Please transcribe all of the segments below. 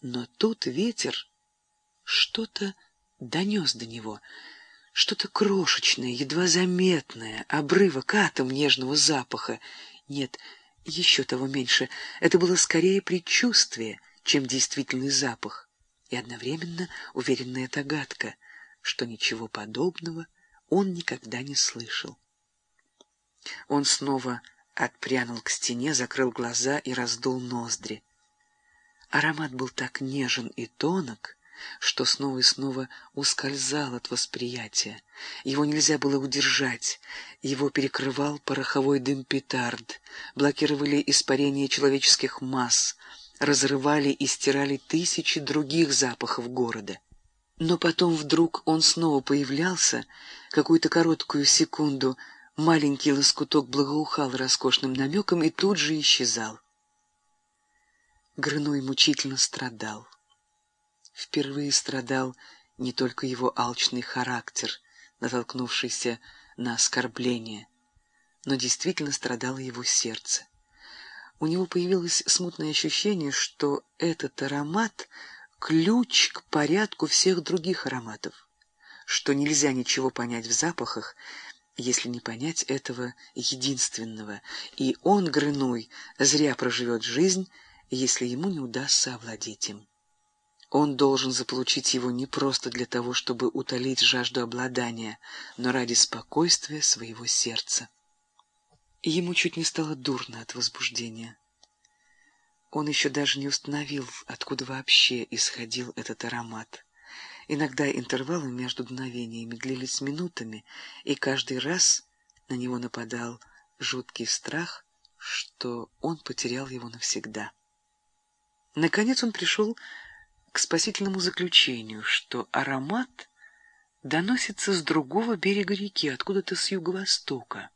Но тут ветер что-то донес до него, что-то крошечное, едва заметное, обрывок атом нежного запаха. Нет, еще того меньше. Это было скорее предчувствие, чем действительный запах, и одновременно уверенная догадка, что ничего подобного он никогда не слышал. Он снова отпрянул к стене, закрыл глаза и раздул ноздри. Аромат был так нежен и тонок, что снова и снова ускользал от восприятия. Его нельзя было удержать. Его перекрывал пороховой дым петард, блокировали испарение человеческих масс, разрывали и стирали тысячи других запахов города. Но потом вдруг он снова появлялся, какую-то короткую секунду маленький лоскуток благоухал роскошным намеком и тут же исчезал. Грыной мучительно страдал. Впервые страдал не только его алчный характер, натолкнувшийся на оскорбление, но действительно страдало его сердце. У него появилось смутное ощущение, что этот аромат — ключ к порядку всех других ароматов, что нельзя ничего понять в запахах, если не понять этого единственного, и он, Грыной, зря проживет жизнь, если ему не удастся овладеть им. Он должен заполучить его не просто для того, чтобы утолить жажду обладания, но ради спокойствия своего сердца. ему чуть не стало дурно от возбуждения. Он еще даже не установил, откуда вообще исходил этот аромат. Иногда интервалы между дуновениями длились минутами, и каждый раз на него нападал жуткий страх, что он потерял его навсегда. Наконец он пришел к спасительному заключению, что аромат доносится с другого берега реки, откуда-то с юго-востока.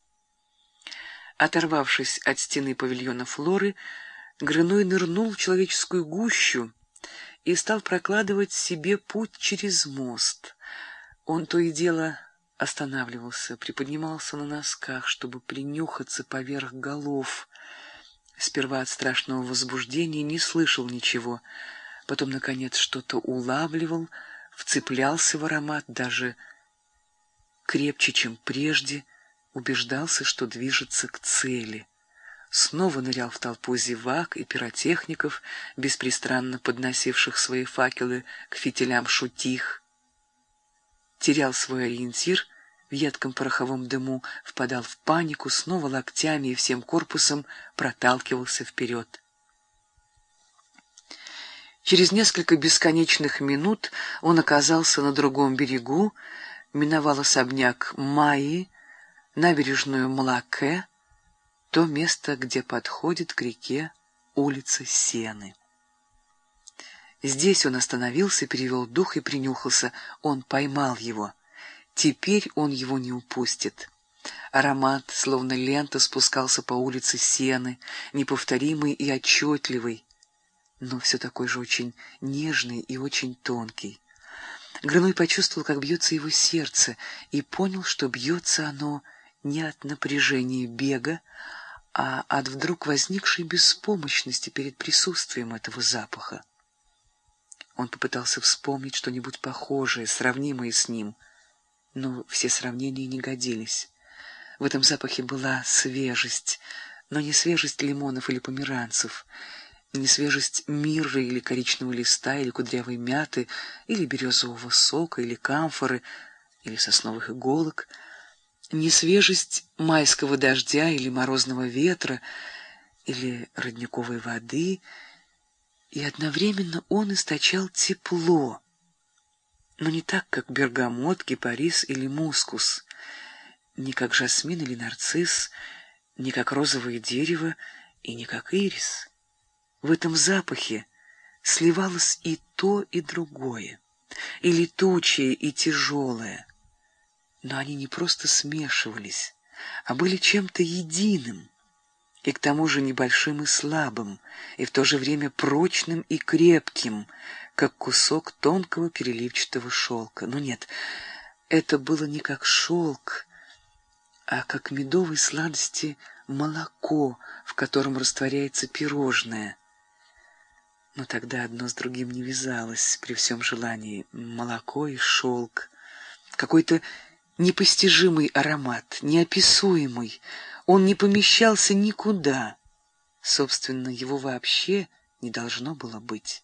Оторвавшись от стены павильона Флоры, Грыной нырнул в человеческую гущу и стал прокладывать себе путь через мост. Он то и дело останавливался, приподнимался на носках, чтобы принюхаться поверх голов. Сперва от страшного возбуждения не слышал ничего — потом, наконец, что-то улавливал, вцеплялся в аромат даже крепче, чем прежде, убеждался, что движется к цели. Снова нырял в толпу зевак и пиротехников, беспрестанно подносивших свои факелы к фитилям шутих. Терял свой ориентир в едком пороховом дыму, впадал в панику, снова локтями и всем корпусом проталкивался вперед. Через несколько бесконечных минут он оказался на другом берегу, миновал особняк Майи, набережную Малаке, то место, где подходит к реке улица Сены. Здесь он остановился, перевел дух и принюхался. Он поймал его. Теперь он его не упустит. Аромат, словно лента, спускался по улице Сены, неповторимый и отчетливый но все такой же очень нежный и очень тонкий. Грыной почувствовал, как бьется его сердце, и понял, что бьется оно не от напряжения бега, а от вдруг возникшей беспомощности перед присутствием этого запаха. Он попытался вспомнить что-нибудь похожее, сравнимое с ним, но все сравнения не годились. В этом запахе была свежесть, но не свежесть лимонов или померанцев — не свежесть мирры или коричневого листа, или кудрявой мяты, или березового сока, или камфоры, или сосновых иголок, не свежесть майского дождя или морозного ветра, или родниковой воды, и одновременно он источал тепло, но не так, как бергамот, кипарис или мускус, не как жасмин или нарцисс, не как розовое дерево и не как ирис. В этом запахе сливалось и то, и другое, и летучее, и тяжелое. Но они не просто смешивались, а были чем-то единым, и к тому же небольшим и слабым, и в то же время прочным и крепким, как кусок тонкого переливчатого шелка. Но нет, это было не как шелк, а как медовой сладости молоко, в котором растворяется пирожное — Но тогда одно с другим не вязалось при всем желании. Молоко и шелк. Какой-то непостижимый аромат, неописуемый. Он не помещался никуда. Собственно, его вообще не должно было быть.